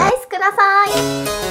アイスください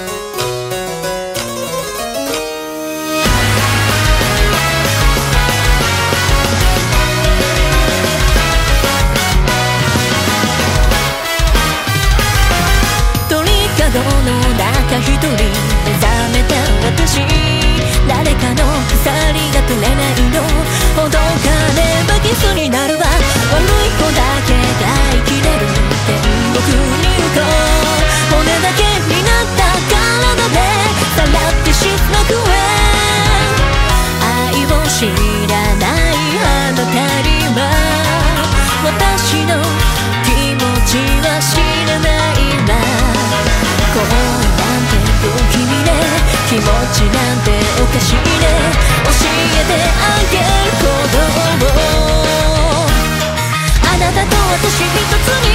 気持ちなんておかしいね。教えてあげる行動をあなたと私一つに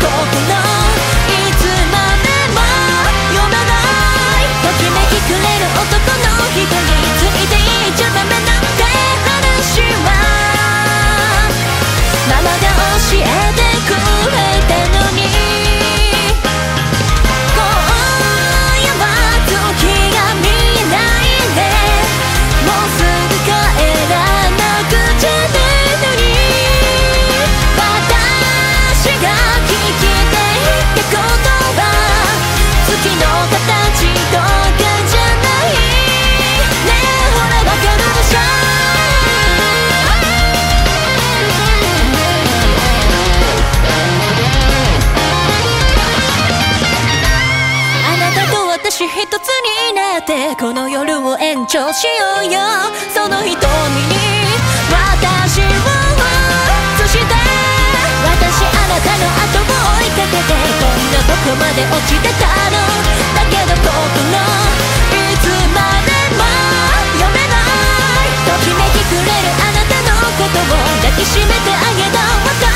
心をしようよ。その瞳に私をそして私あなたの後を追いかけてこんなとこまで落ちてたの。だけど僕のいつまでも読めない。ときめきくれるあなたのことを抱きしめてあげた。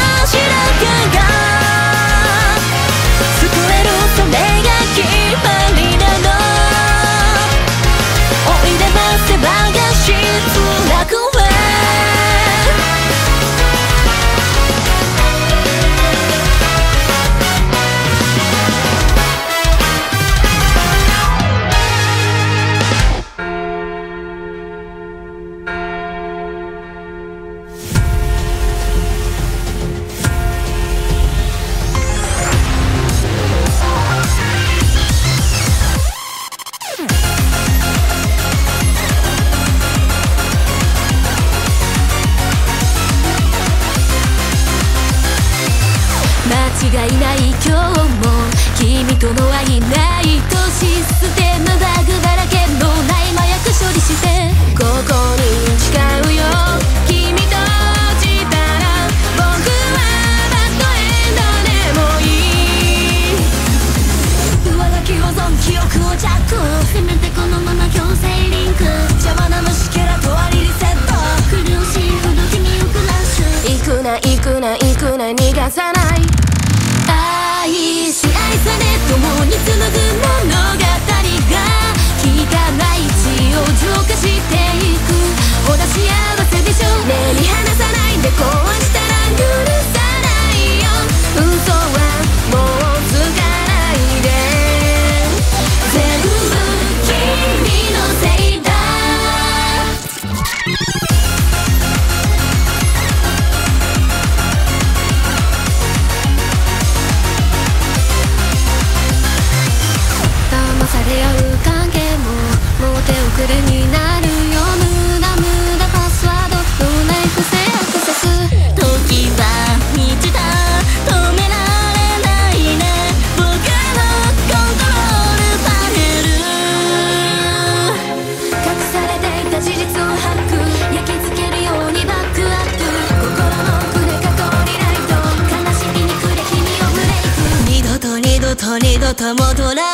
と二度と戻ら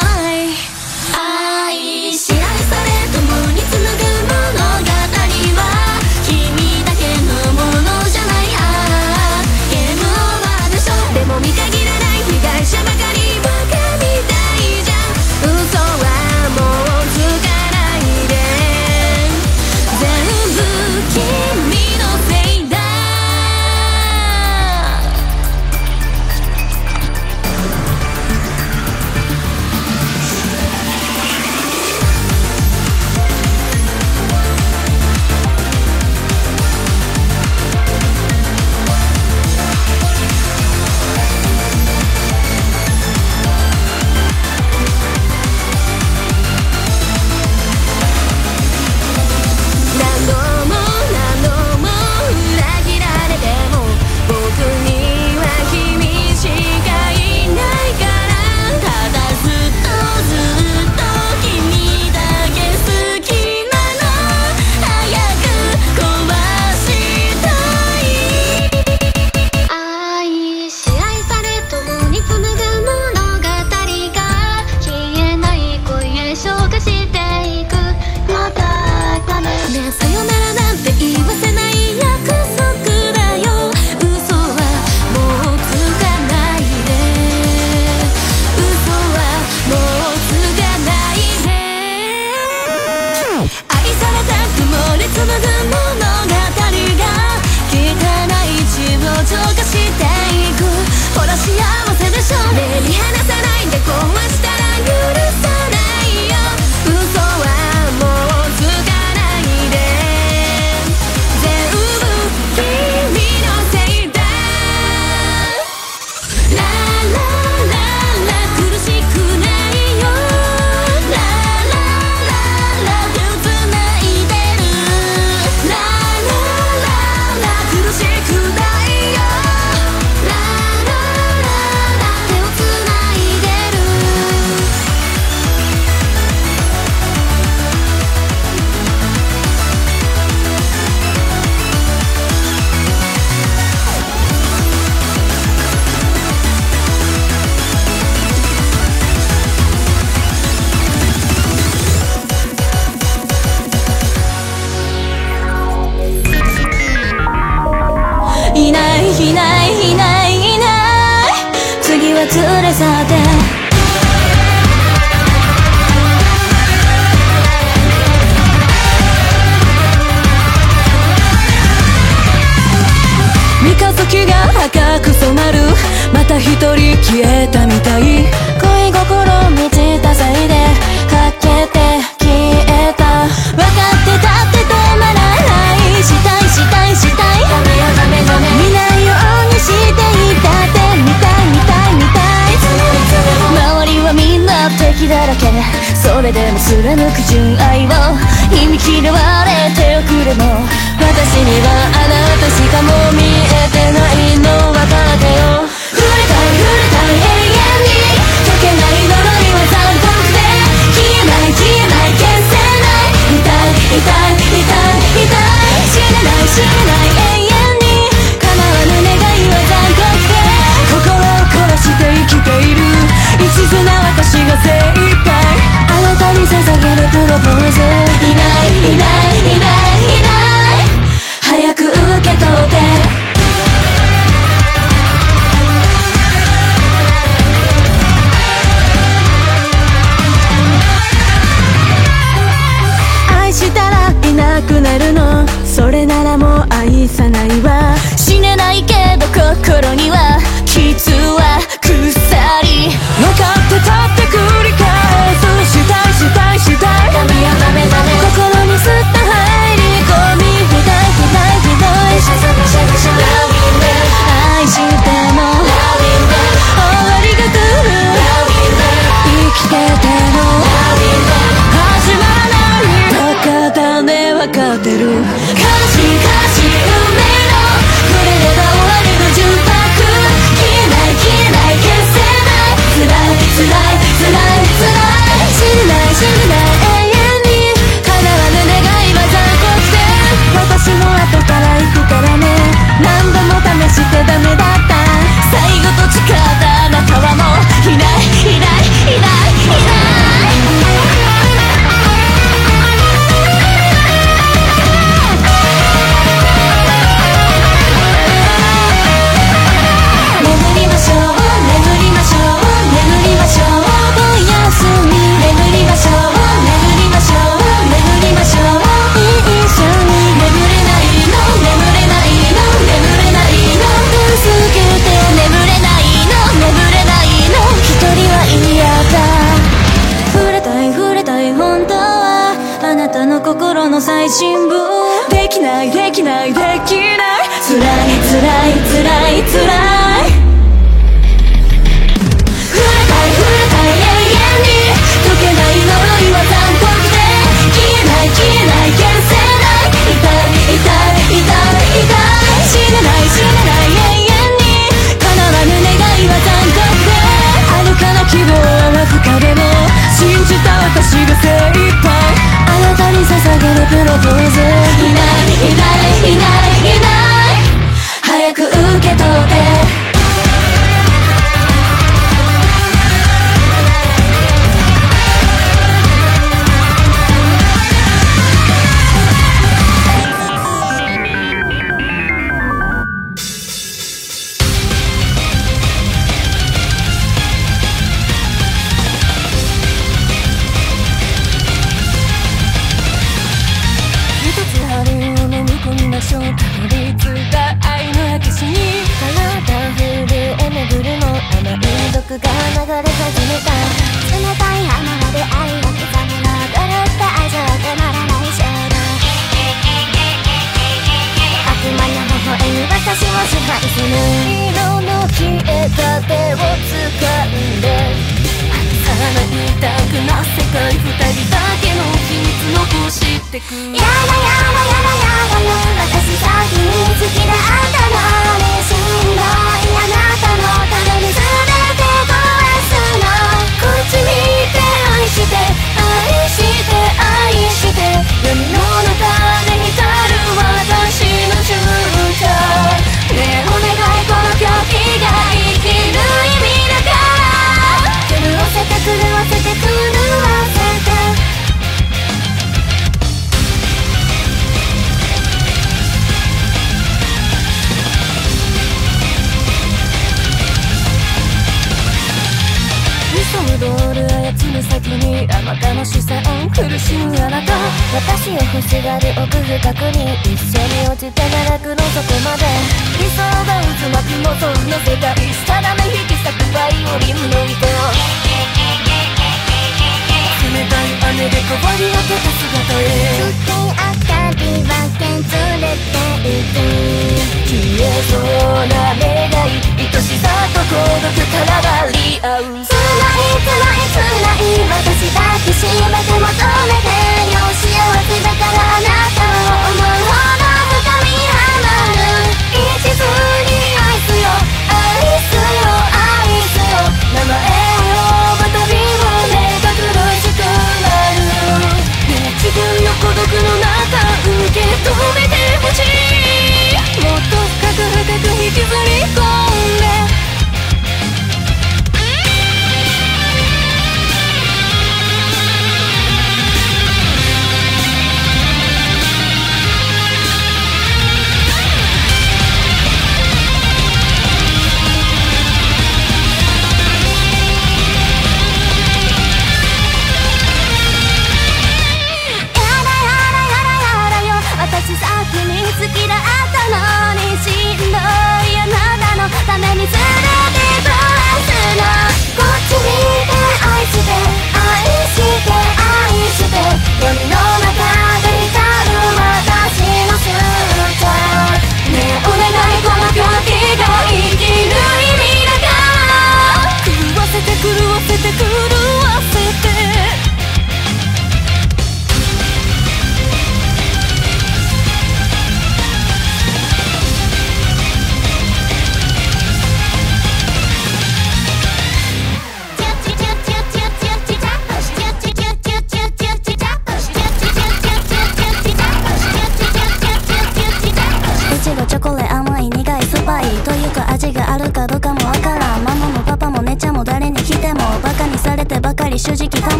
逆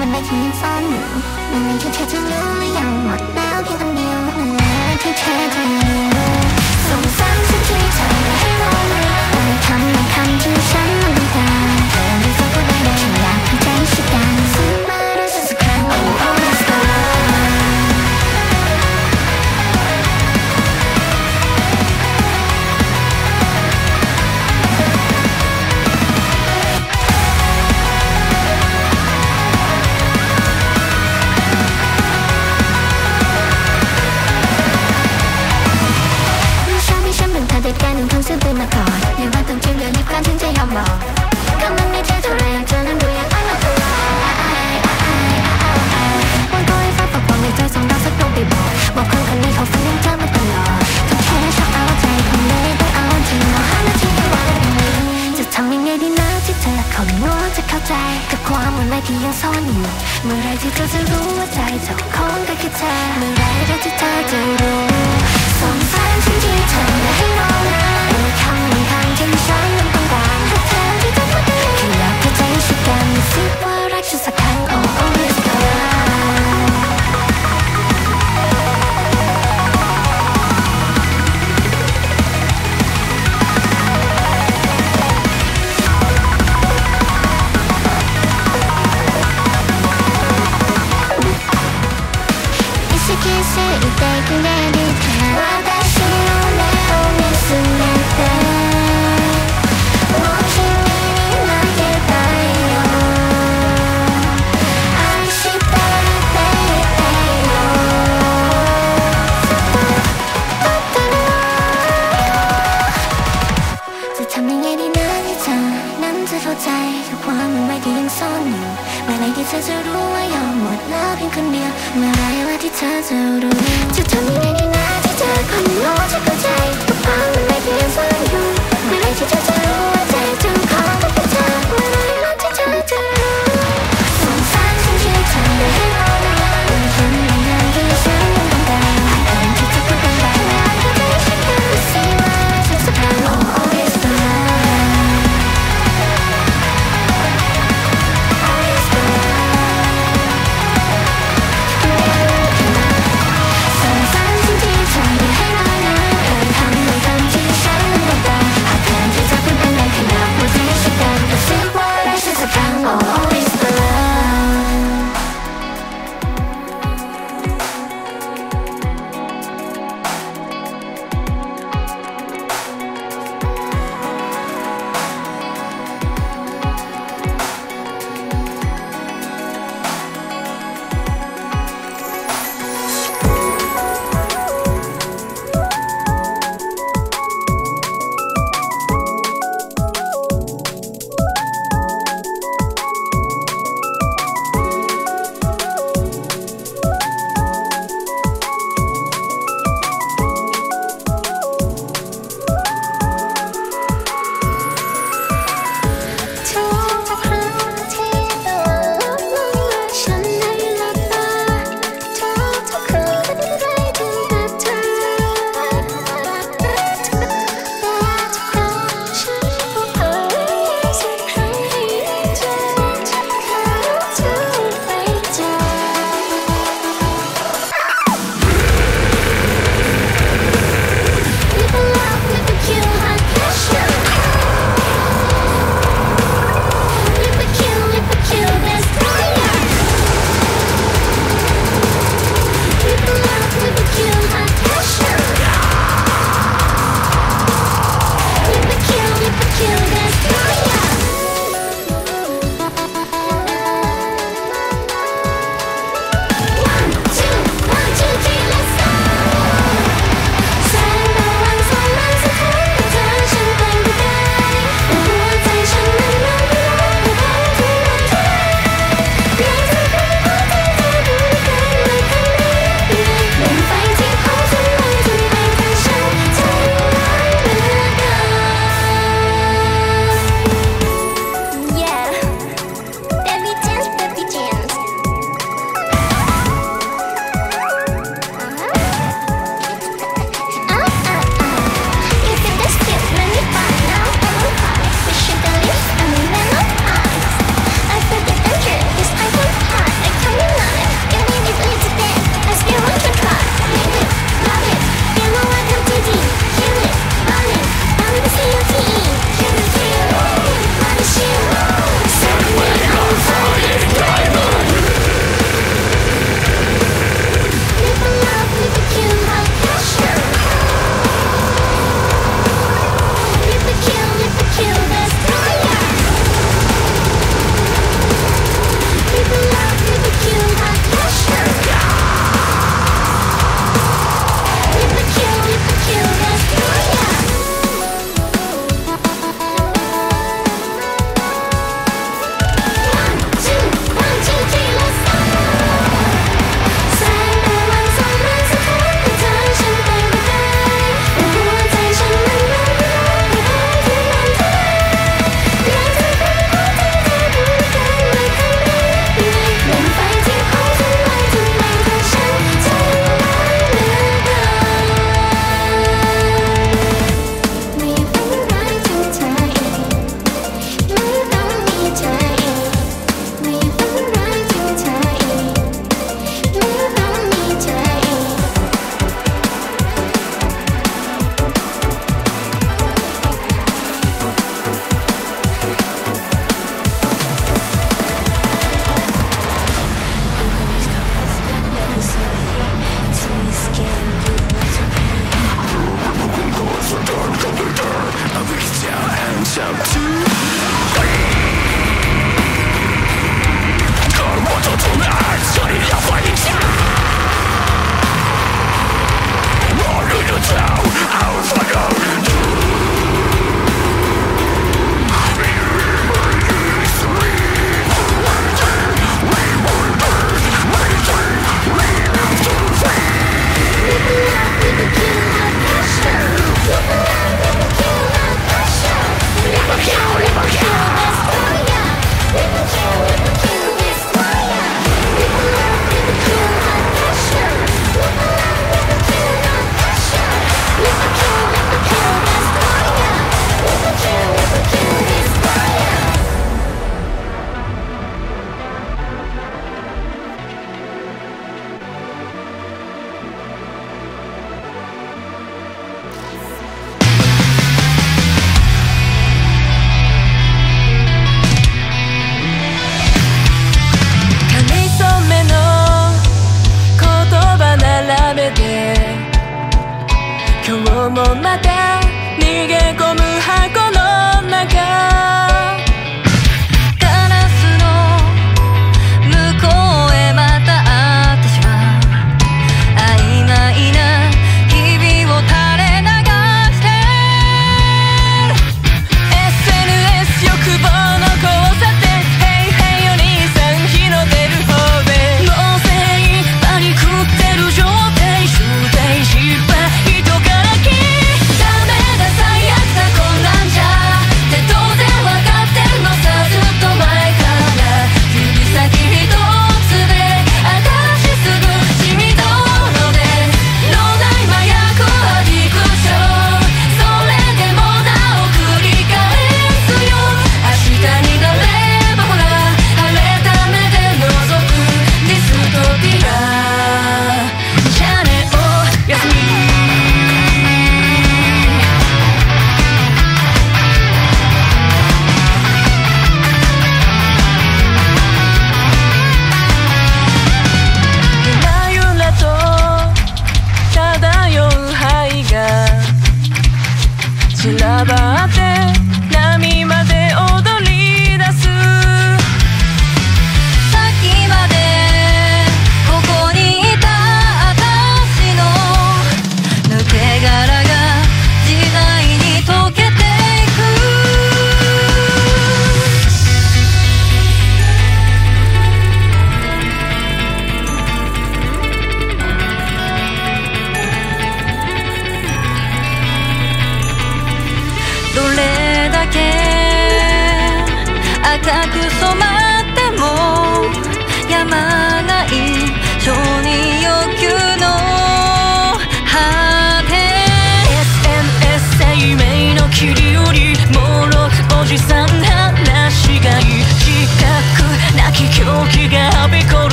มันไม่ทิ้งซ่อนอยู่มันมีแค่เธอจะรู้หรือยังหมดแล้วเพียงคนเดียวนั่นแหละที่เธอจะรู้สงสารฉันทีเธอให้เรา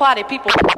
Party people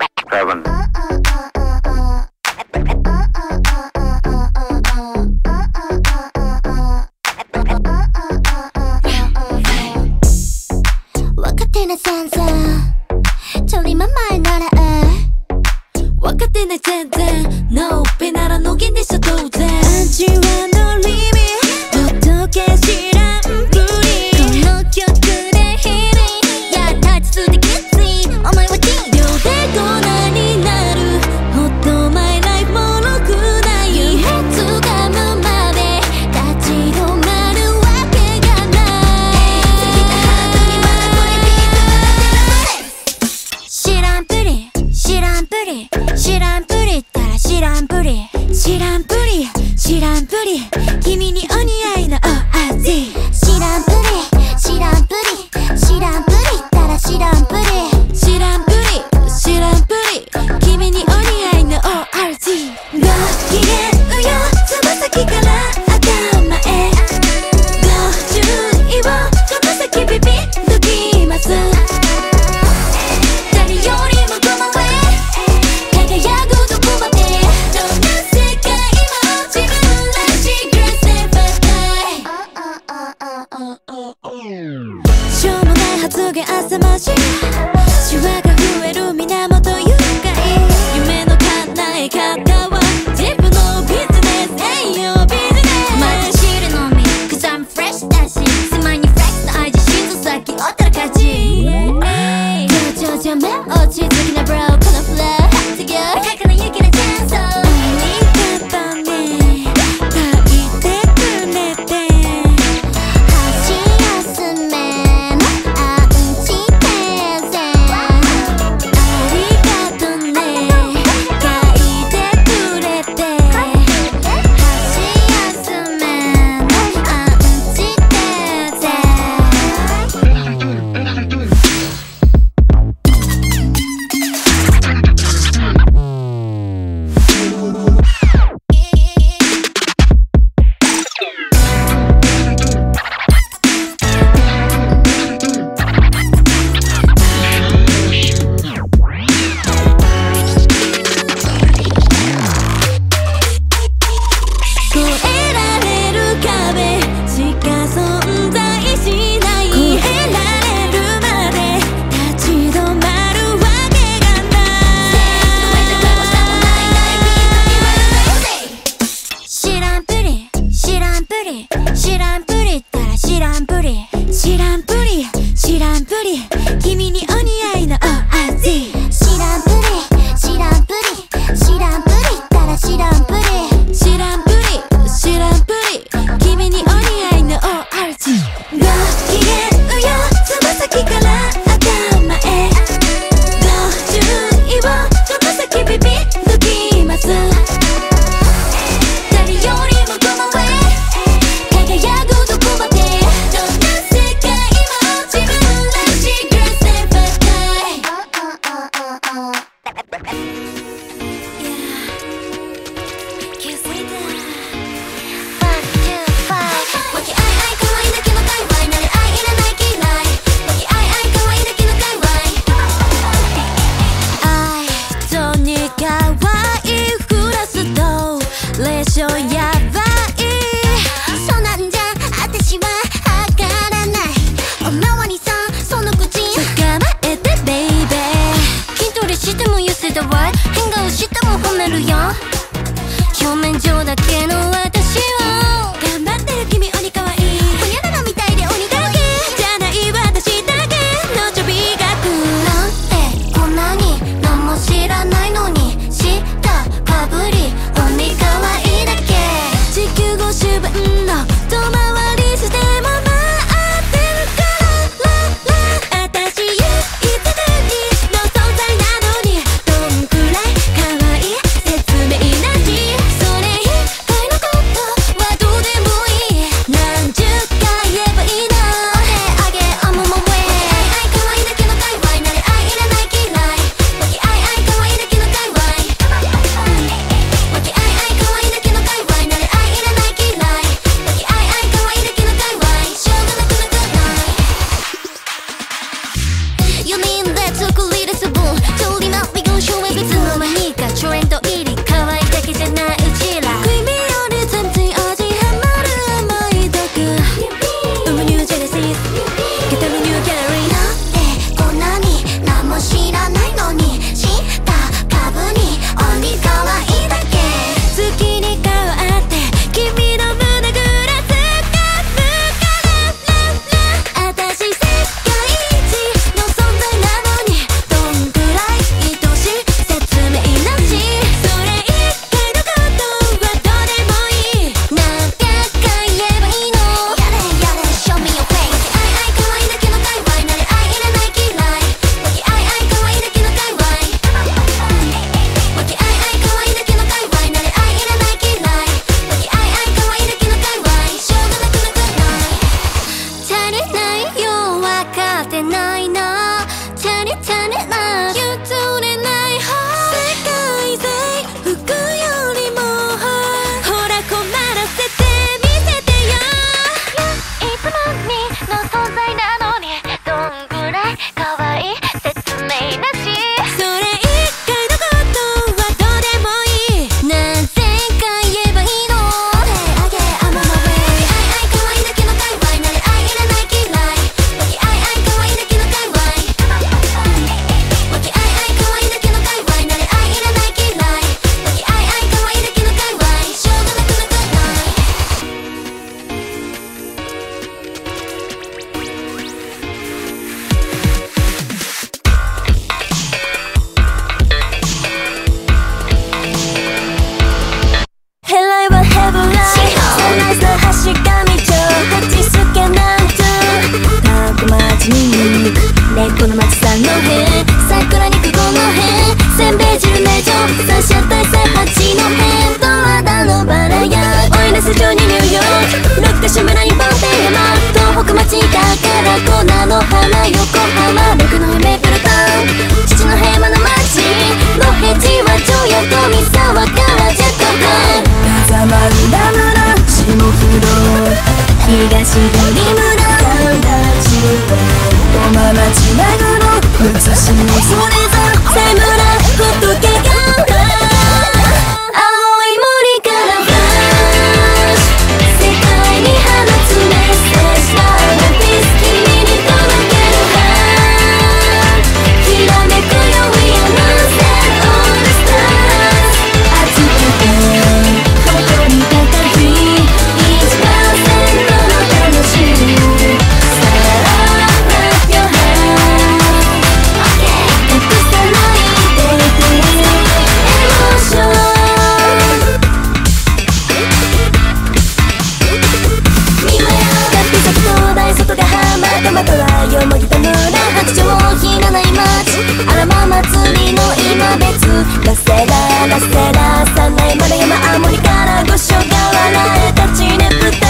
次の今別ラセララセラいま丸山あもりから五所川原れたちねぶた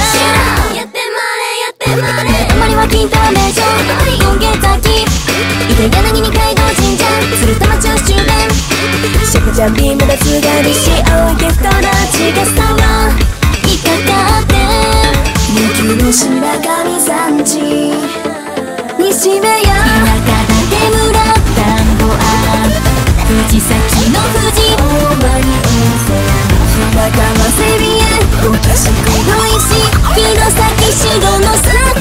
やってまれやってまれたまりは金太名所権現きい手柳に海道神社鶴玉町終電シャコジャンビームがす。がりし青いゲストラチがさはいっかって人気の白神山地白の空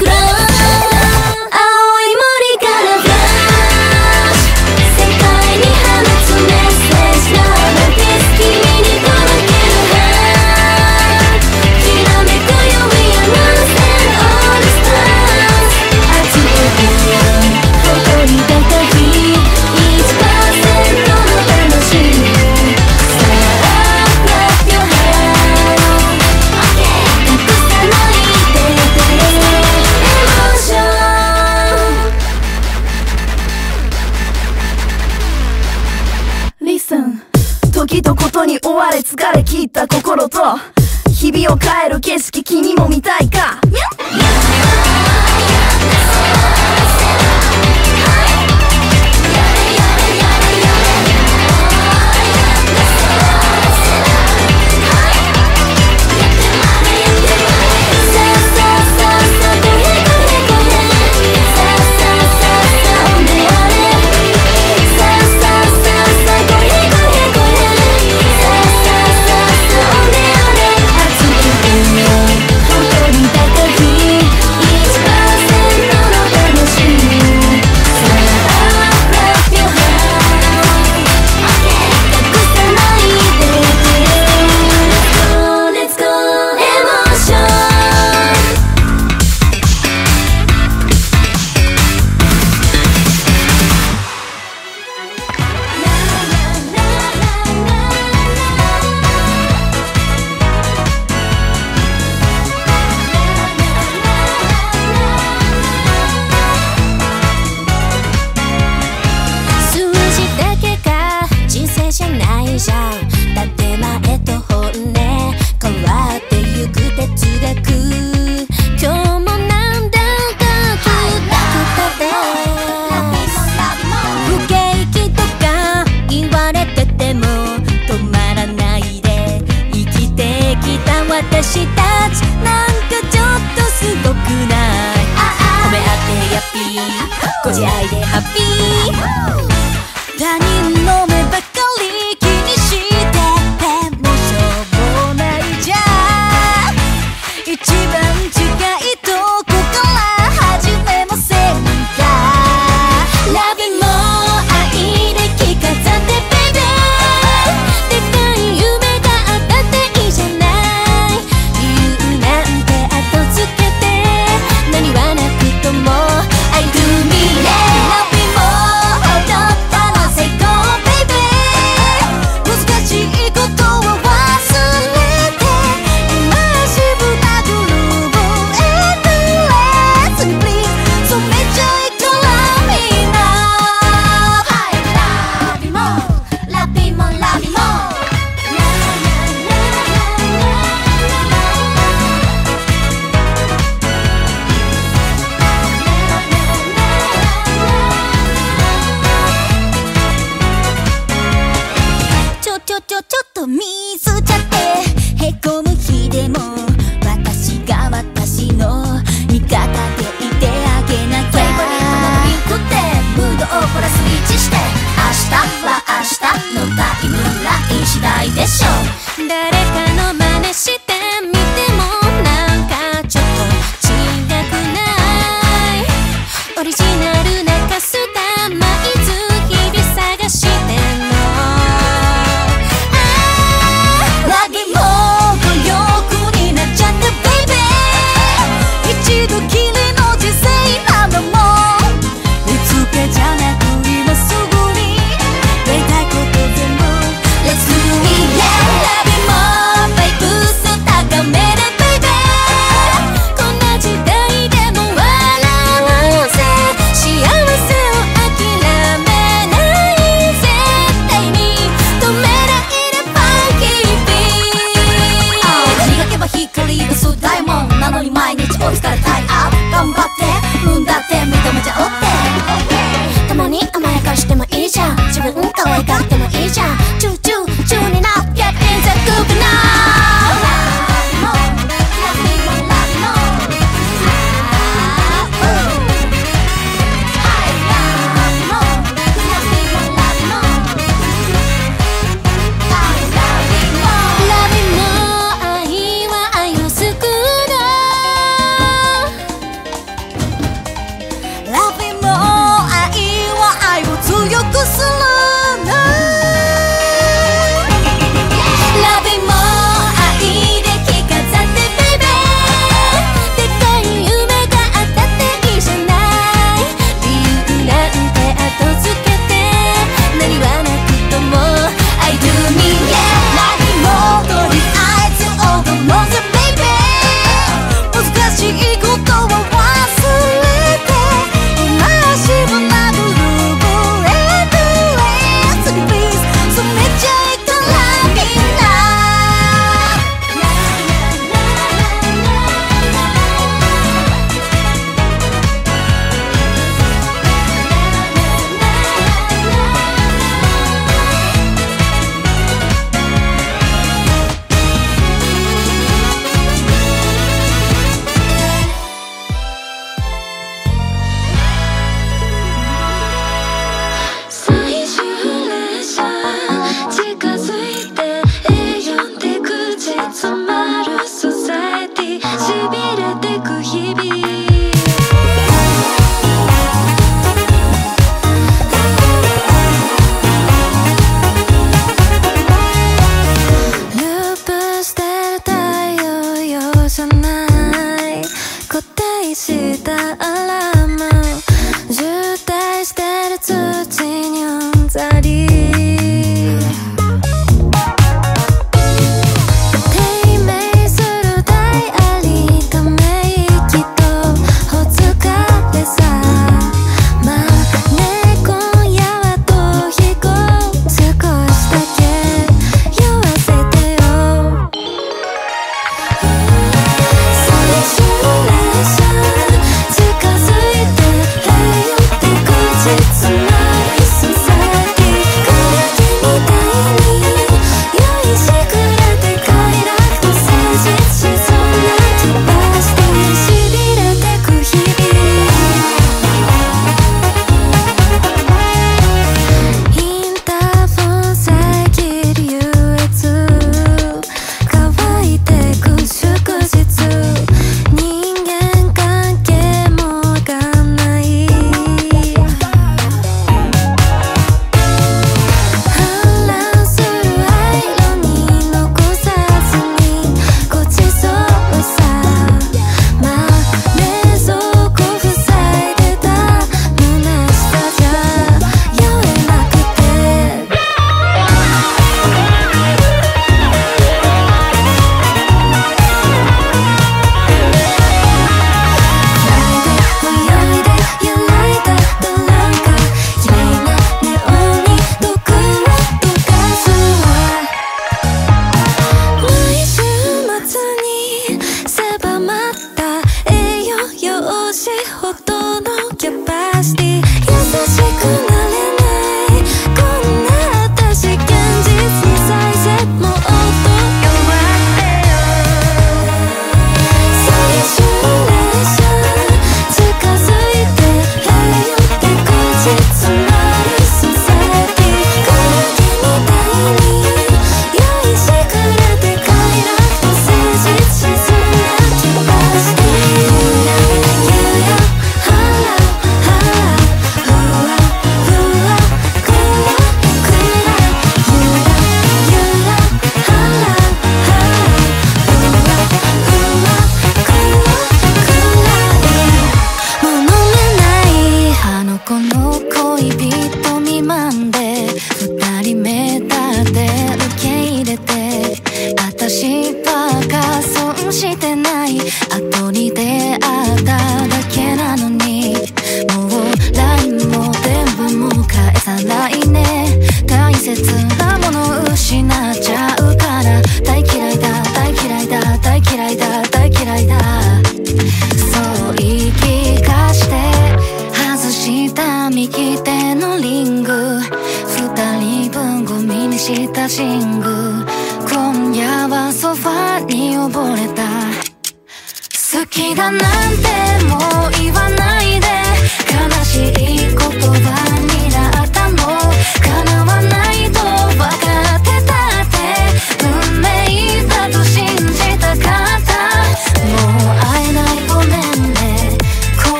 ないでしょ誰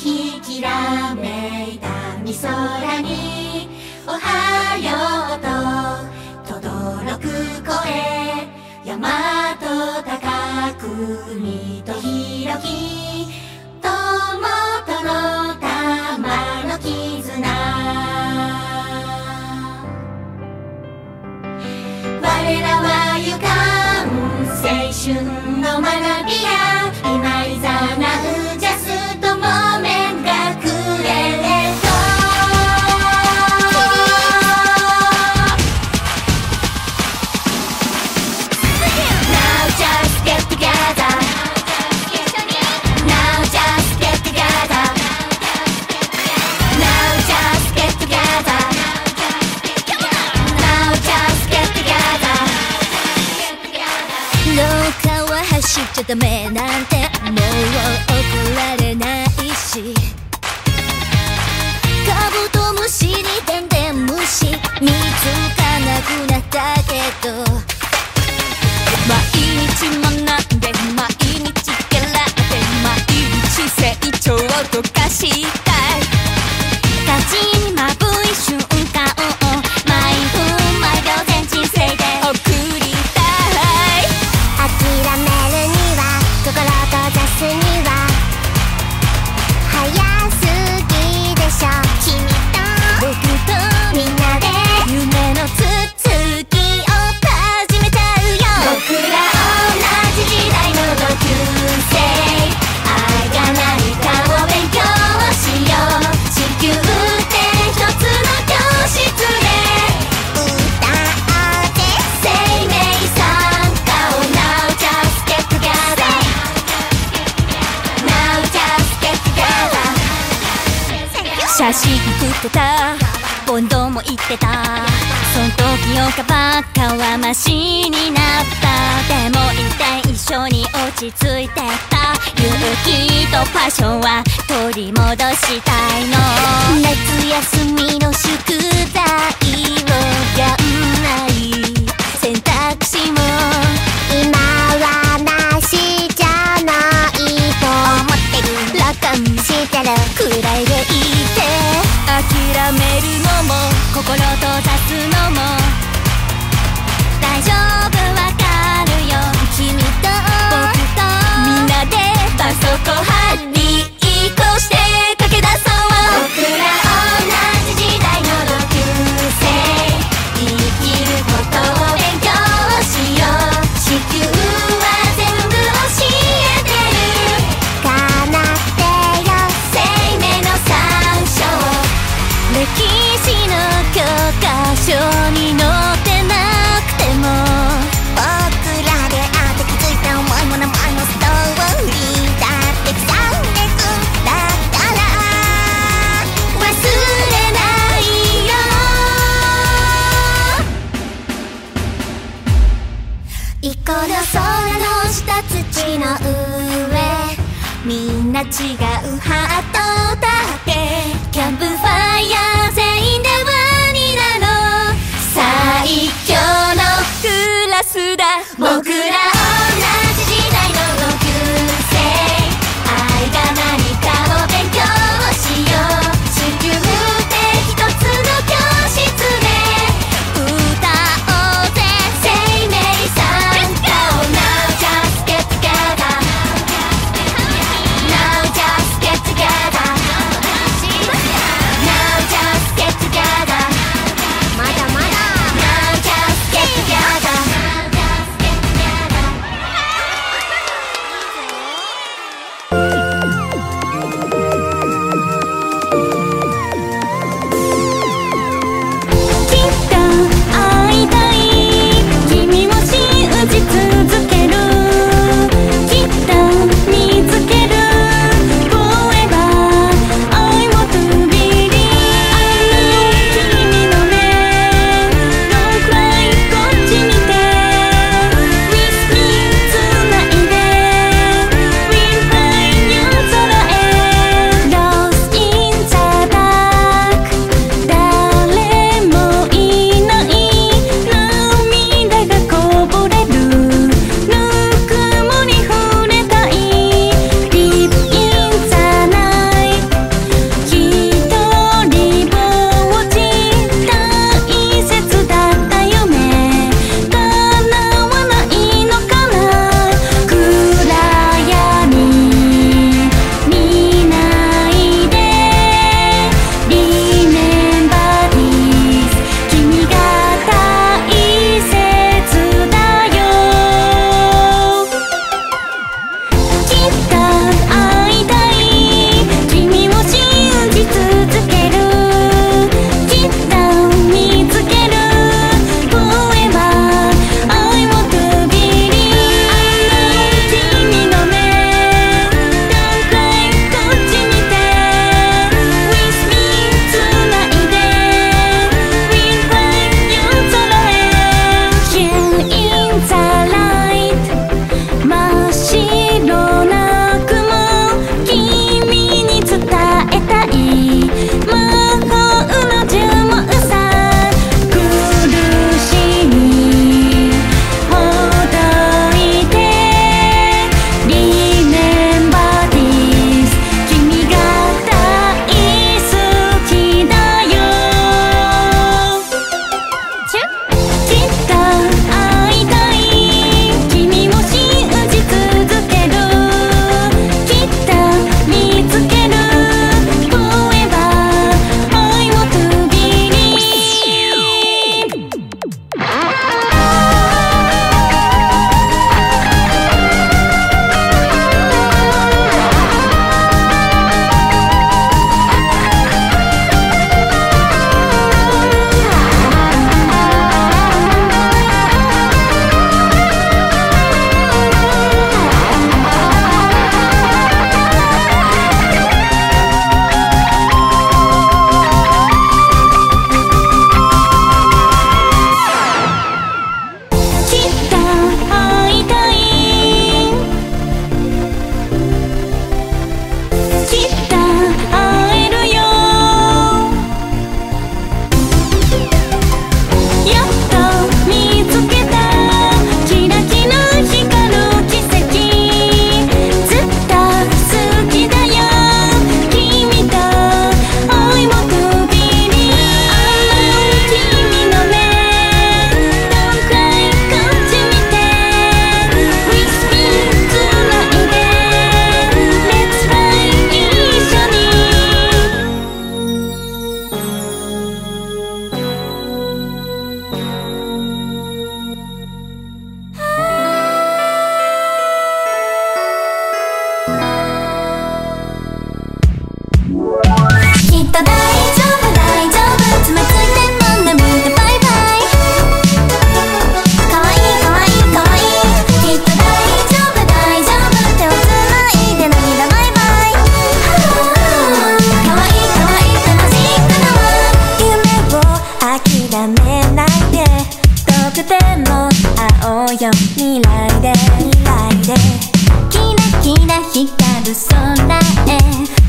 ひきらめいたみそらにおはようととどろく声山と高く海と広き友との玉の絆。我らはゆかん青春の学び。ダメなんてファッションは取り戻して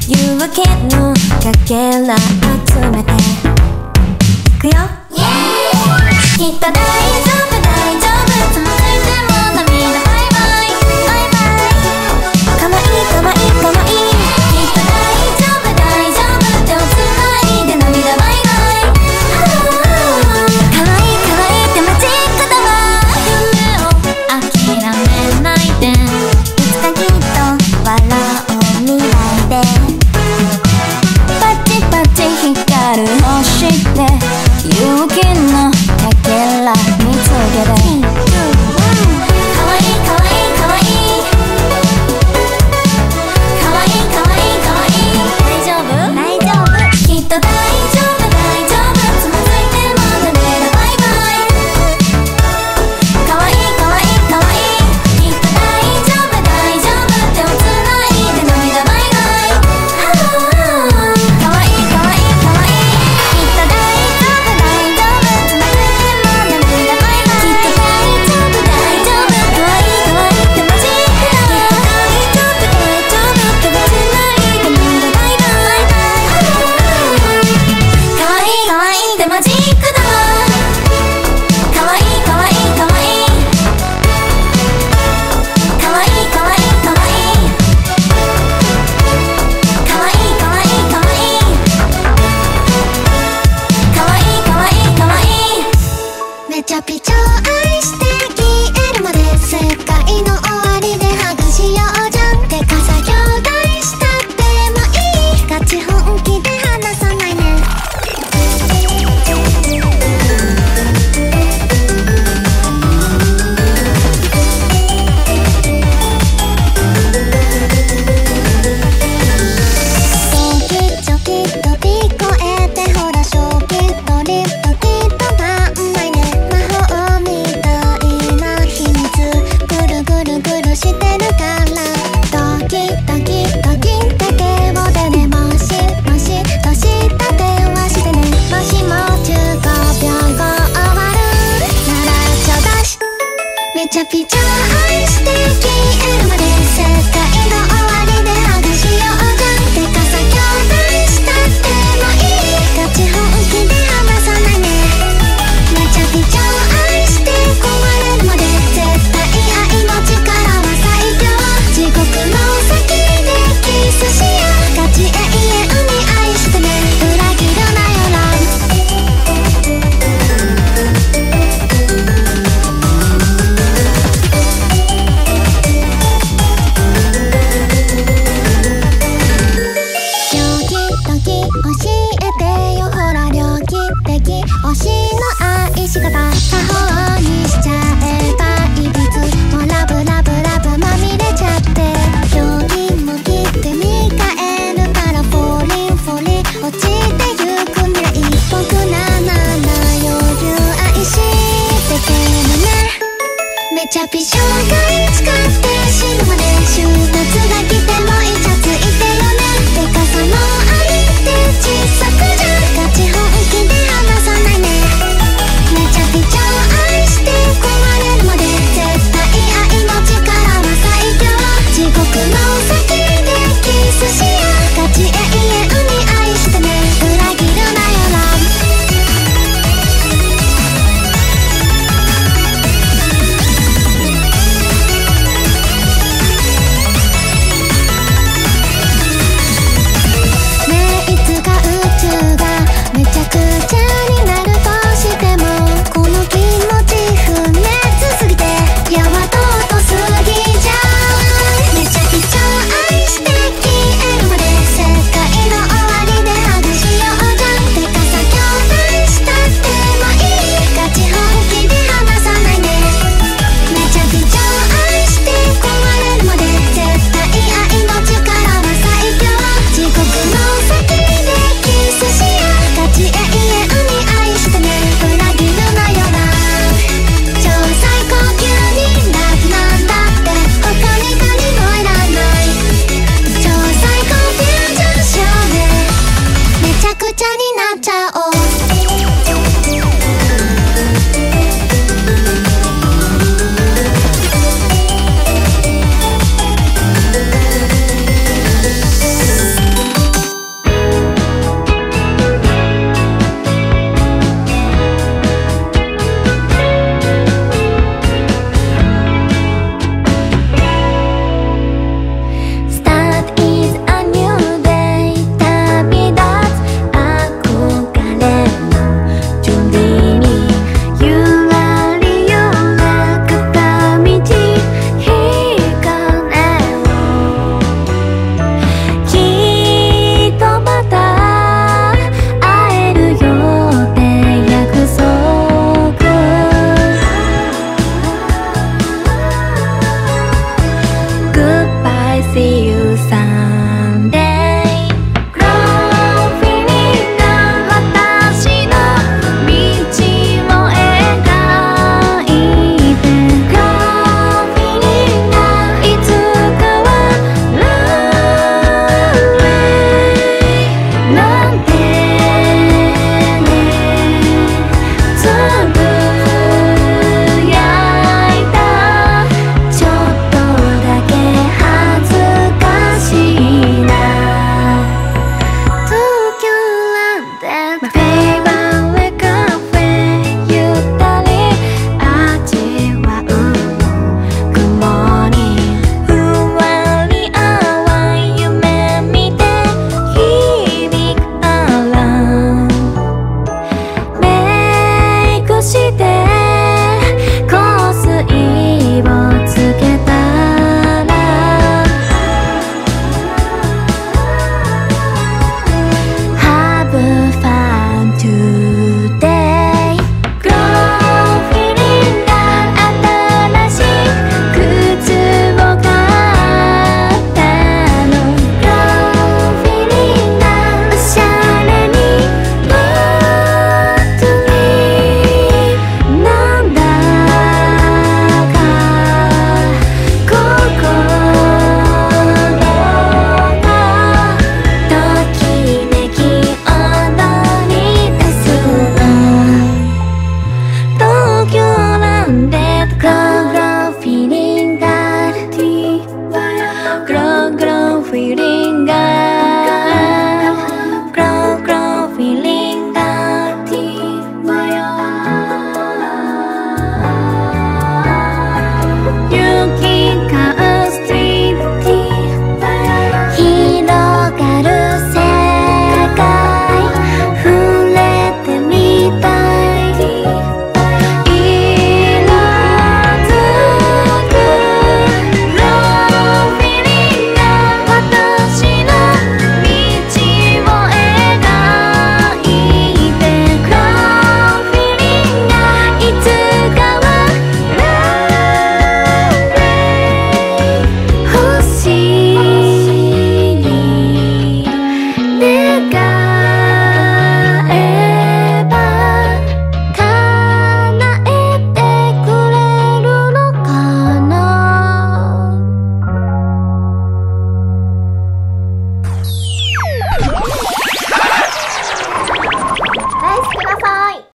夕焼けのかけら集めていくよ。きっと大